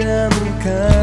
sistema um.